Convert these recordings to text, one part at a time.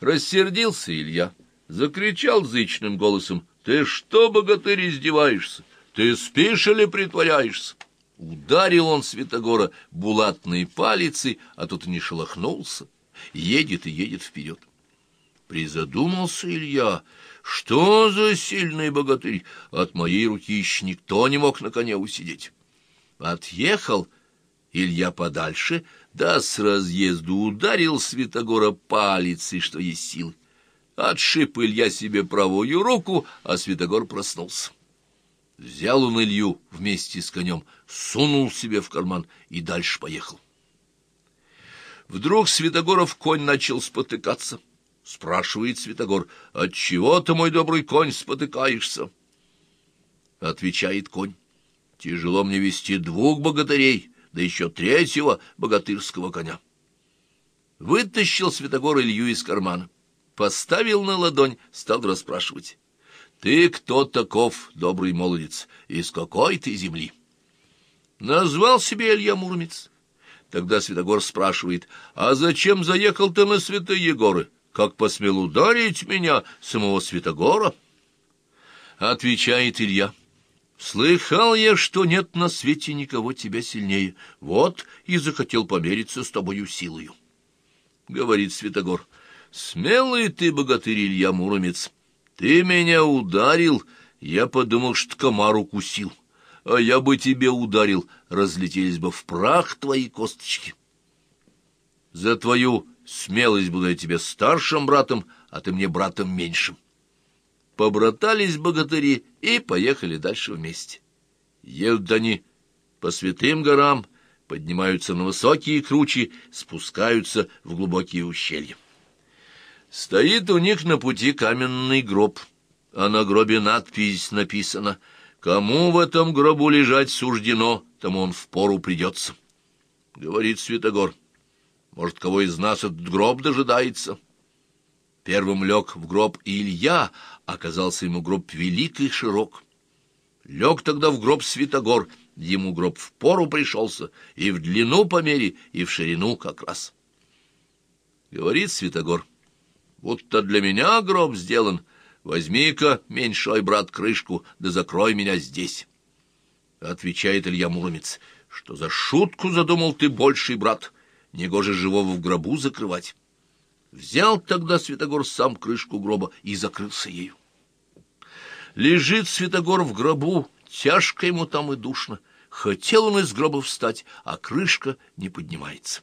Рассердился Илья, закричал зычным голосом, «Ты что, богатырь, издеваешься? Ты спишь или притворяешься?» Ударил он Святогора булатной палицей, а тот не шелохнулся, едет и едет вперед. Призадумался Илья, что за сильный богатырь, от моей руки еще никто не мог на коне усидеть. Отъехал Илья подальше, да с разъезду ударил Святогора палицей, что есть силы. Отшиб Илья себе правую руку, а Святогор проснулся. Взял он Илью вместе с конем, сунул себе в карман и дальше поехал. Вдруг Святогоров конь начал спотыкаться. Спрашивает Святогор, «Отчего ты, мой добрый конь, спотыкаешься?» Отвечает конь, «Тяжело мне вести двух богатырей, да еще третьего богатырского коня». Вытащил Святогор Илью из кармана, поставил на ладонь, стал расспрашивать. «Ты кто таков, добрый молодец, из какой ты земли?» Назвал себе Илья Муромец. Тогда Святогор спрашивает, «А зачем заехал ты на святые горы? Как посмел ударить меня, самого Святогора?» Отвечает Илья, «Слыхал я, что нет на свете никого тебя сильнее. Вот и захотел помериться с тобою силою». Говорит Святогор, «Смелый ты, богатырь Илья Муромец, ты меня ударил, я подумал, что комар укусил, а я бы тебе ударил, разлетелись бы в прах твои косточки. За твою смелость буду я тебе старшим братом, а ты мне братом меньшим. Побратались богатыри и поехали дальше вместе. Едут они по святым горам, поднимаются на высокие кручи, спускаются в глубокие ущелья. Стоит у них на пути каменный гроб, а на гробе надпись написана «Кому в этом гробу лежать суждено, тому он впору придется». Говорит Святогор, может, кого из нас этот гроб дожидается? Первым лег в гроб Илья, оказался ему гроб велик и широк. Лег тогда в гроб Святогор, ему гроб в пору пришелся, и в длину по мере, и в ширину как раз. Говорит Святогор, — будто для меня гроб сделан. Возьми-ка, меньшой брат, крышку, да закрой меня здесь. Отвечает Илья Муромец, что за шутку задумал ты больший брат, негоже живого в гробу закрывать. Взял тогда Святогор сам крышку гроба и закрылся ею. Лежит Святогор в гробу, тяжко ему там и душно. Хотел он из гроба встать, а крышка не поднимается.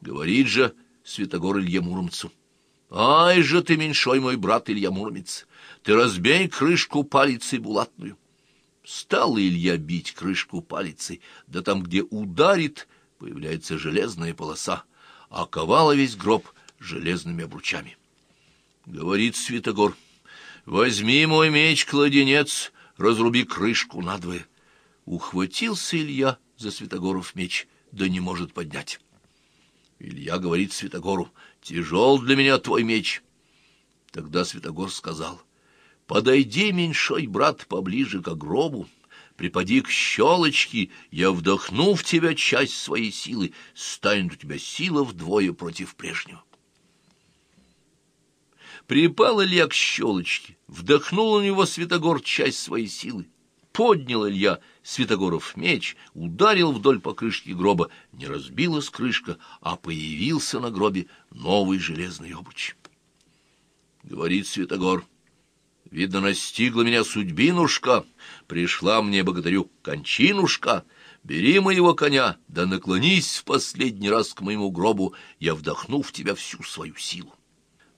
Говорит же Святогор Илье Муромцу — Ай же ты, меньшой мой брат Илья Муромец, ты разбей крышку палицей булатную. Стал Илья бить крышку палицей, да там, где ударит, появляется железная полоса, а ковала весь гроб железными обручами. Говорит Святогор, возьми мой меч-кладенец, разруби крышку надвое. Ухватился Илья за Святогоров меч, да не может поднять. Илья говорит Святогору, «Тяжел для меня твой меч». Тогда Святогор сказал, «Подойди, меньшой брат, поближе к гробу, припади к щелочке, я вдохну в тебя часть своей силы, станет у тебя сила вдвое против прежнего». Припал Илья к щелочке, вдохнул у него Святогор часть своей силы, поднял Илья Святогоров меч, ударил вдоль покрышки гроба, не разбилась крышка, а появился на гробе новый железный обуч. Говорит Святогор, видно, настигла меня судьбинушка, пришла мне богатырю кончинушка, бери моего коня, да наклонись в последний раз к моему гробу, я вдохну в тебя всю свою силу.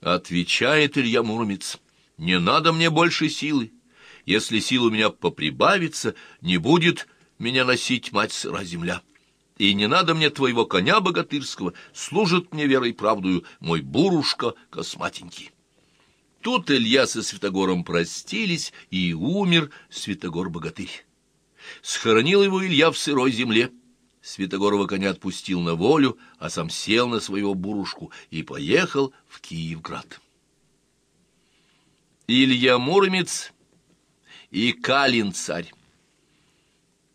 Отвечает Илья Муромец, не надо мне больше силы, если сил у меня поприбавится, не будет меня носить мать сыра земля. И не надо мне твоего коня богатырского, служит мне верой и правдою мой бурушка косматенький. Тут Илья со Святогором простились, и умер Святогор-богатырь. Схоронил его Илья в сырой земле. Святогорова коня отпустил на волю, а сам сел на своего бурушку и поехал в Киевград. Илья Муромец и Калин-царь.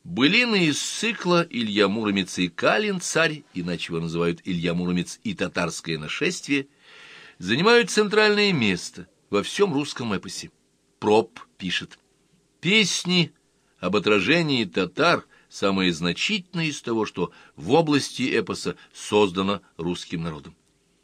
Былины из цикла «Илья Муромец и Калин-царь», иначе его называют «Илья Муромец и татарское нашествие», занимают центральное место во всем русском эпосе. Проб пишет. Песни об отражении татар самые значительные из того, что в области эпоса создано русским народом.